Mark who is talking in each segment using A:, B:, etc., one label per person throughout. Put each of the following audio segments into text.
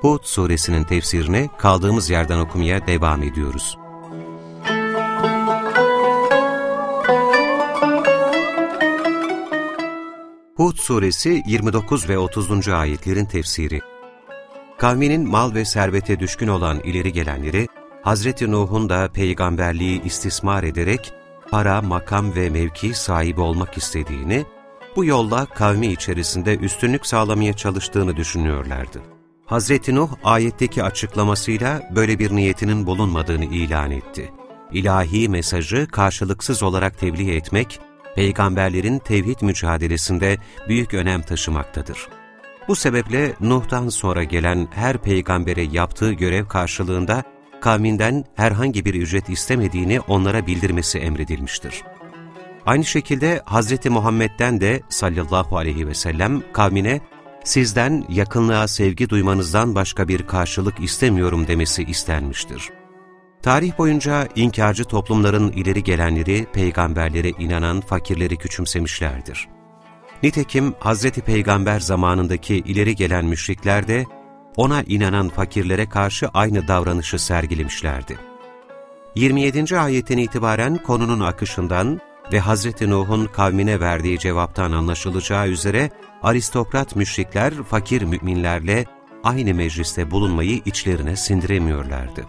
A: Hud suresinin tefsirini kaldığımız yerden okumaya devam ediyoruz. Hud suresi 29 ve 30. ayetlerin tefsiri Kavminin mal ve servete düşkün olan ileri gelenleri, Hazreti Nuh'un da peygamberliği istismar ederek para, makam ve mevki sahibi olmak istediğini, bu yolla kavmi içerisinde üstünlük sağlamaya çalıştığını düşünüyorlardı. Hazreti Nuh ayetteki açıklamasıyla böyle bir niyetinin bulunmadığını ilan etti. İlahi mesajı karşılıksız olarak tebliğ etmek, peygamberlerin tevhid mücadelesinde büyük önem taşımaktadır. Bu sebeple Nuh'tan sonra gelen her peygambere yaptığı görev karşılığında kavminden herhangi bir ücret istemediğini onlara bildirmesi emredilmiştir. Aynı şekilde Hz. Muhammed'den de sallallahu aleyhi ve sellem kavmine sizden yakınlığa sevgi duymanızdan başka bir karşılık istemiyorum demesi istenmiştir. Tarih boyunca inkarcı toplumların ileri gelenleri peygamberlere inanan fakirleri küçümsemişlerdir. Nitekim Hz. Peygamber zamanındaki ileri gelen müşrikler de ona inanan fakirlere karşı aynı davranışı sergilemişlerdi. 27. ayetten itibaren konunun akışından ve Hz. Nuh'un kavmine verdiği cevaptan anlaşılacağı üzere aristokrat müşrikler fakir müminlerle aynı mecliste bulunmayı içlerine sindiremiyorlardı.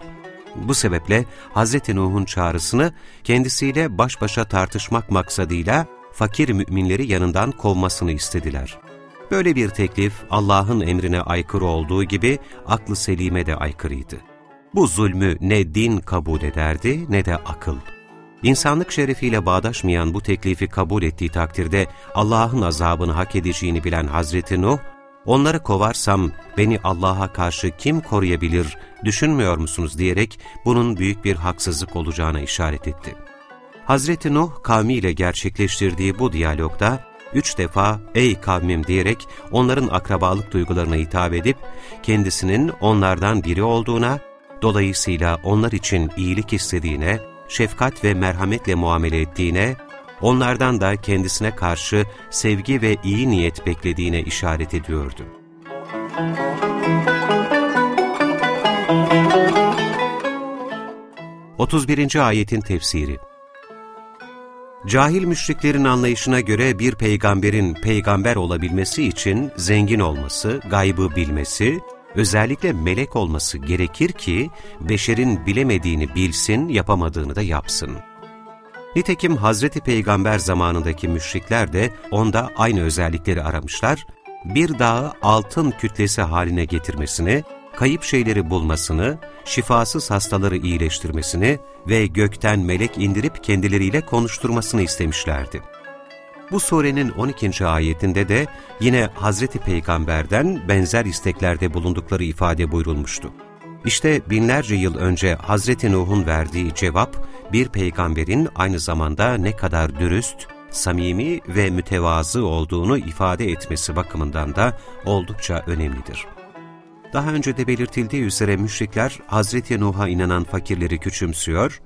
A: Bu sebeple Hz. Nuh'un çağrısını kendisiyle baş başa tartışmak maksadıyla fakir müminleri yanından kovmasını istediler. Böyle bir teklif Allah'ın emrine aykırı olduğu gibi aklı selime de aykırıydı. Bu zulmü ne din kabul ederdi ne de akıl. İnsanlık şerefiyle bağdaşmayan bu teklifi kabul ettiği takdirde Allah'ın azabını hak edeceğini bilen Hazreti Nuh, onları kovarsam beni Allah'a karşı kim koruyabilir düşünmüyor musunuz diyerek bunun büyük bir haksızlık olacağına işaret etti. Hazreti Nuh kavmiyle gerçekleştirdiği bu diyalogda üç defa ''Ey kavmim'' diyerek onların akrabalık duygularına hitap edip kendisinin onlardan biri olduğuna, dolayısıyla onlar için iyilik istediğine, şefkat ve merhametle muamele ettiğine, onlardan da kendisine karşı sevgi ve iyi niyet beklediğine işaret ediyordu. Otuz birinci ayetin tefsiri Cahil müşriklerin anlayışına göre bir peygamberin peygamber olabilmesi için zengin olması, gaybı bilmesi, özellikle melek olması gerekir ki beşerin bilemediğini bilsin, yapamadığını da yapsın. Nitekim Hazreti Peygamber zamanındaki müşrikler de onda aynı özellikleri aramışlar, bir dağı altın kütlesi haline getirmesini, kayıp şeyleri bulmasını, şifasız hastaları iyileştirmesini ve gökten melek indirip kendileriyle konuşturmasını istemişlerdi. Bu surenin 12. ayetinde de yine Hazreti Peygamber'den benzer isteklerde bulundukları ifade buyurulmuştu. İşte binlerce yıl önce Hazreti Nuh'un verdiği cevap, bir peygamberin aynı zamanda ne kadar dürüst, samimi ve mütevazı olduğunu ifade etmesi bakımından da oldukça önemlidir. Daha önce de belirtildiği üzere müşrikler Hazreti Nuh'a inanan fakirleri küçümsüyor,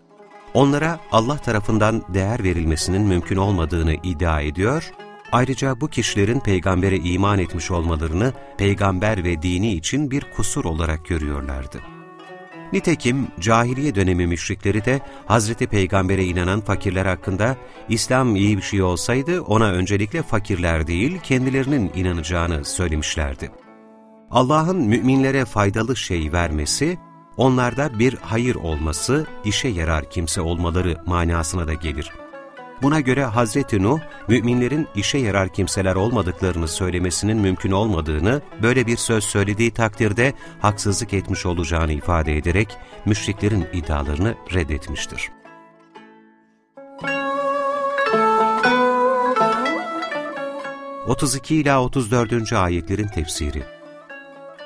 A: onlara Allah tarafından değer verilmesinin mümkün olmadığını iddia ediyor, ayrıca bu kişilerin peygambere iman etmiş olmalarını peygamber ve dini için bir kusur olarak görüyorlardı. Nitekim cahiliye dönemi müşrikleri de Hazreti Peygamber'e inanan fakirler hakkında İslam iyi bir şey olsaydı ona öncelikle fakirler değil kendilerinin inanacağını söylemişlerdi. Allah'ın müminlere faydalı şey vermesi, onlarda bir hayır olması, işe yarar kimse olmaları manasına da gelir. Buna göre Hazreti Nuh, müminlerin işe yarar kimseler olmadıklarını söylemesinin mümkün olmadığını, böyle bir söz söylediği takdirde haksızlık etmiş olacağını ifade ederek müşriklerin iddialarını reddetmiştir. İla 34. ayetlerin tefsiri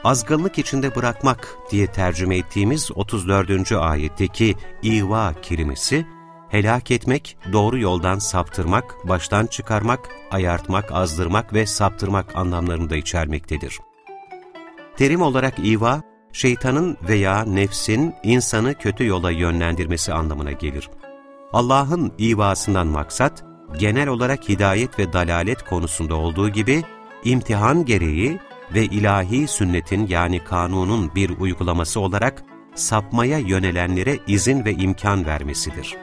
A: azgınlık içinde bırakmak diye tercüme ettiğimiz 34. ayetteki iva kelimesi, helak etmek, doğru yoldan saptırmak, baştan çıkarmak, ayartmak, azdırmak ve saptırmak anlamlarını da içermektedir. Terim olarak iva, şeytanın veya nefsin insanı kötü yola yönlendirmesi anlamına gelir. Allah'ın ivasından maksat, genel olarak hidayet ve dalalet konusunda olduğu gibi, imtihan gereği ve ilahi sünnetin yani kanunun bir uygulaması olarak sapmaya yönelenlere izin ve imkan vermesidir.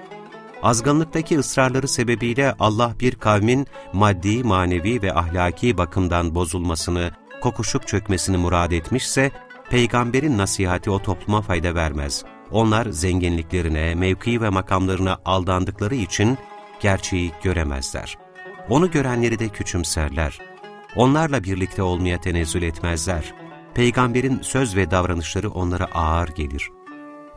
A: Azgınlıktaki ısrarları sebebiyle Allah bir kavmin maddi, manevi ve ahlaki bakımdan bozulmasını, kokuşup çökmesini murad etmişse, peygamberin nasihati o topluma fayda vermez. Onlar zenginliklerine, mevki ve makamlarına aldandıkları için gerçeği göremezler. Onu görenleri de küçümserler. Onlarla birlikte olmaya tenezzül etmezler. Peygamberin söz ve davranışları onlara ağır gelir.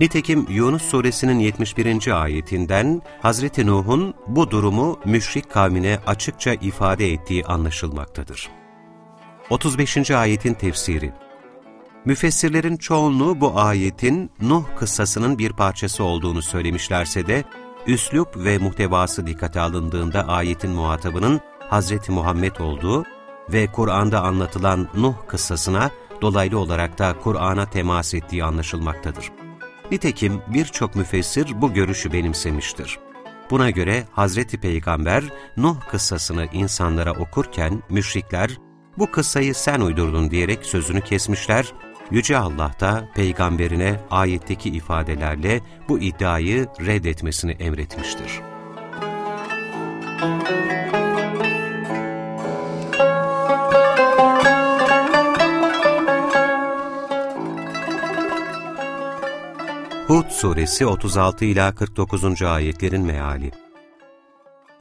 A: Nitekim Yunus suresinin 71. ayetinden Hazreti Nuh'un bu durumu müşrik kavmine açıkça ifade ettiği anlaşılmaktadır. 35. ayetin tefsiri Müfessirlerin çoğunluğu bu ayetin Nuh kıssasının bir parçası olduğunu söylemişlerse de, üslup ve muhtevası dikkate alındığında ayetin muhatabının Hazreti Muhammed olduğu ve Kur'an'da anlatılan Nuh kıssasına dolaylı olarak da Kur'an'a temas ettiği anlaşılmaktadır. Nitekim birçok müfessir bu görüşü benimsemiştir. Buna göre Hazreti Peygamber Nuh kıssasını insanlara okurken müşrikler bu kıssayı sen uydurdun diyerek sözünü kesmişler, Yüce Allah da peygamberine ayetteki ifadelerle bu iddiayı reddetmesini emretmiştir. Hud suresi 36 ila 49. ayetlerin meali.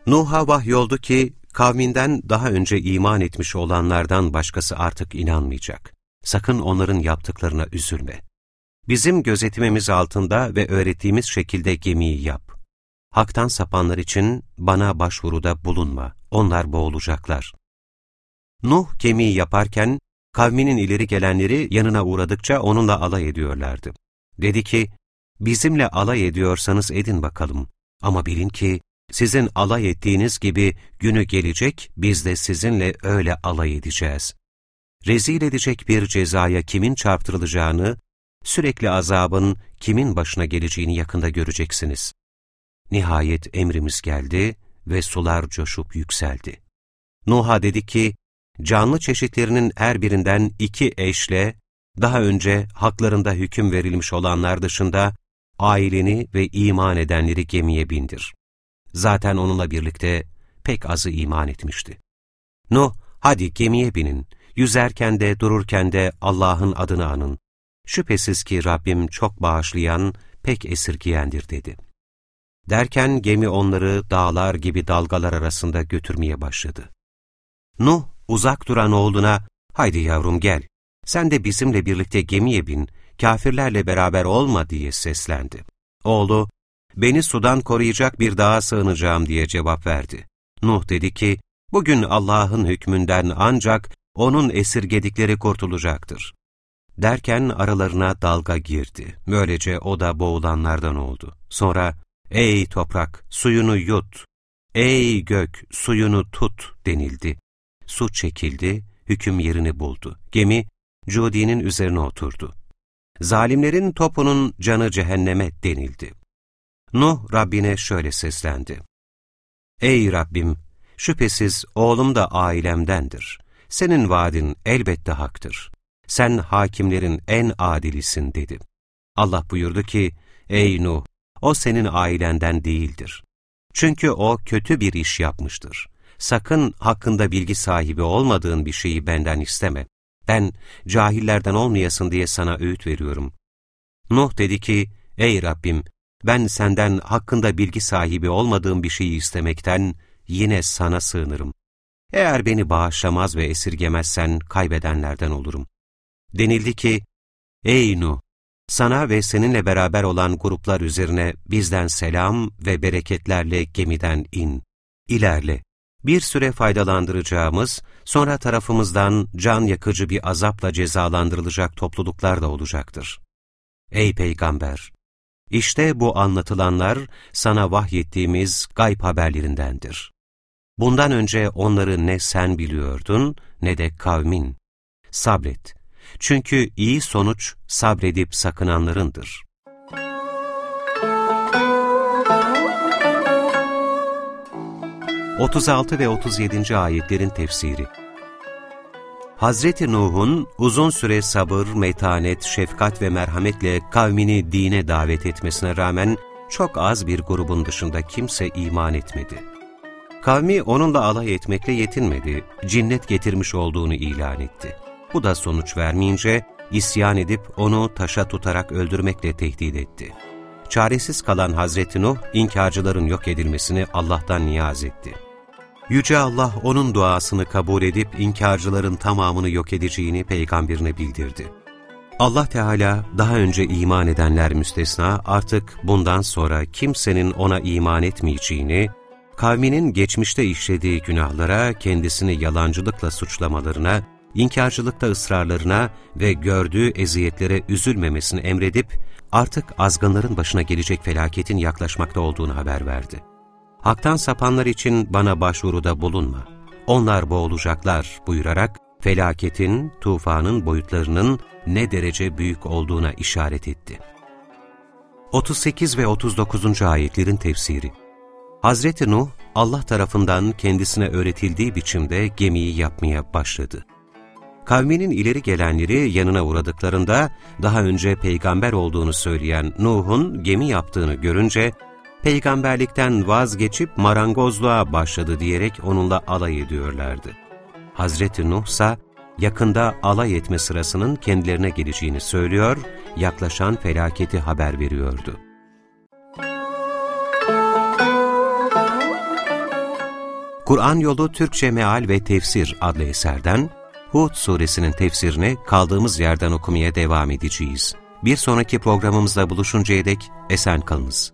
A: Nuh'a vahyoldu ki kavminden daha önce iman etmiş olanlardan başkası artık inanmayacak. Sakın onların yaptıklarına üzülme. Bizim gözetimimiz altında ve öğrettiğimiz şekilde gemiyi yap. Haktan sapanlar için bana başvuruda bulunma, onlar boğulacaklar. Nuh gemiyi yaparken, kavminin ileri gelenleri yanına uğradıkça onunla alay ediyorlardı. Dedi ki, bizimle alay ediyorsanız edin bakalım. Ama bilin ki, sizin alay ettiğiniz gibi günü gelecek, biz de sizinle öyle alay edeceğiz. Rezil edecek bir cezaya kimin çarptırılacağını, sürekli azabın kimin başına geleceğini yakında göreceksiniz. Nihayet emrimiz geldi ve sular coşup yükseldi. Nuh'a dedi ki, canlı çeşitlerinin her birinden iki eşle, daha önce haklarında hüküm verilmiş olanlar dışında, aileni ve iman edenleri gemiye bindir. Zaten onunla birlikte pek azı iman etmişti. Nuh, hadi gemiye binin, yüzerken de dururken de Allah'ın adını anın. Şüphesiz ki Rabbim çok bağışlayan, pek esirgiyendir dedi. Derken gemi onları dağlar gibi dalgalar arasında götürmeye başladı. Nuh uzak duran oğluna, haydi yavrum gel, sen de bizimle birlikte gemiye bin, kafirlerle beraber olma diye seslendi. Oğlu, beni sudan koruyacak bir dağa sığınacağım diye cevap verdi. Nuh dedi ki, bugün Allah'ın hükmünden ancak onun esirgedikleri kurtulacaktır. Derken aralarına dalga girdi. Böylece o da boğulanlardan oldu. Sonra, ''Ey toprak, suyunu yut, ey gök, suyunu tut.'' denildi. Su çekildi, hüküm yerini buldu. Gemi, Cudi'nin üzerine oturdu. Zalimlerin topunun canı cehenneme denildi. Nuh Rabbine şöyle seslendi. Ey Rabbim! Şüphesiz oğlum da ailemdendir. Senin vaadin elbette haktır. Sen hakimlerin en adilisin dedi. Allah buyurdu ki, Ey Nuh! O senin ailenden değildir. Çünkü o kötü bir iş yapmıştır. Sakın hakkında bilgi sahibi olmadığın bir şeyi benden isteme. Ben cahillerden olmayasın diye sana öğüt veriyorum. Nuh dedi ki, Ey Rabbim! Ben senden hakkında bilgi sahibi olmadığım bir şeyi istemekten yine sana sığınırım. Eğer beni bağışlamaz ve esirgemezsen kaybedenlerden olurum. Denildi ki, Ey Nuh! Sana ve seninle beraber olan gruplar üzerine bizden selam ve bereketlerle gemiden in. İlerle, bir süre faydalandıracağımız, sonra tarafımızdan can yakıcı bir azapla cezalandırılacak topluluklar da olacaktır. Ey Peygamber! İşte bu anlatılanlar sana vahyettiğimiz gayb haberlerindendir. Bundan önce onları ne sen biliyordun ne de kavmin. Sabret. Çünkü iyi sonuç sabredip sakınanlarındır. 36 ve 37. ayetlerin tefsiri Hazreti Nuh'un uzun süre sabır, metanet, şefkat ve merhametle kavmini dine davet etmesine rağmen çok az bir grubun dışında kimse iman etmedi. Kavmi onunla alay etmekle yetinmedi, cinnet getirmiş olduğunu ilan etti. Bu da sonuç vermeyince isyan edip onu taşa tutarak öldürmekle tehdit etti. Çaresiz kalan Hazreti Nuh, inkarcıların yok edilmesini Allah'tan niyaz etti. Yüce Allah onun duasını kabul edip inkarcıların tamamını yok edeceğini peygamberine bildirdi. Allah Teala daha önce iman edenler müstesna artık bundan sonra kimsenin ona iman etmeyeceğini, kavminin geçmişte işlediği günahlara kendisini yalancılıkla suçlamalarına, inkarcılıkta ısrarlarına ve gördüğü eziyetlere üzülmemesini emredip artık azgınların başına gelecek felaketin yaklaşmakta olduğunu haber verdi. Hak'tan sapanlar için bana başvuruda bulunma. Onlar boğulacaklar buyurarak felaketin, tufanın boyutlarının ne derece büyük olduğuna işaret etti. 38 ve 39. ayetlerin tefsiri Hazreti Nuh, Allah tarafından kendisine öğretildiği biçimde gemiyi yapmaya başladı. Kavminin ileri gelenleri yanına uğradıklarında daha önce peygamber olduğunu söyleyen Nuh'un gemi yaptığını görünce peygamberlikten vazgeçip marangozluğa başladı diyerek onunla alay ediyorlardı. Hazreti Nuh ise yakında alay etme sırasının kendilerine geleceğini söylüyor, yaklaşan felaketi haber veriyordu. Kur'an Yolu Türkçe Meal ve Tefsir adlı eserden Hud suresinin tefsirini kaldığımız yerden okumaya devam edeceğiz. Bir sonraki programımızda buluşuncaya dek esen kalınız.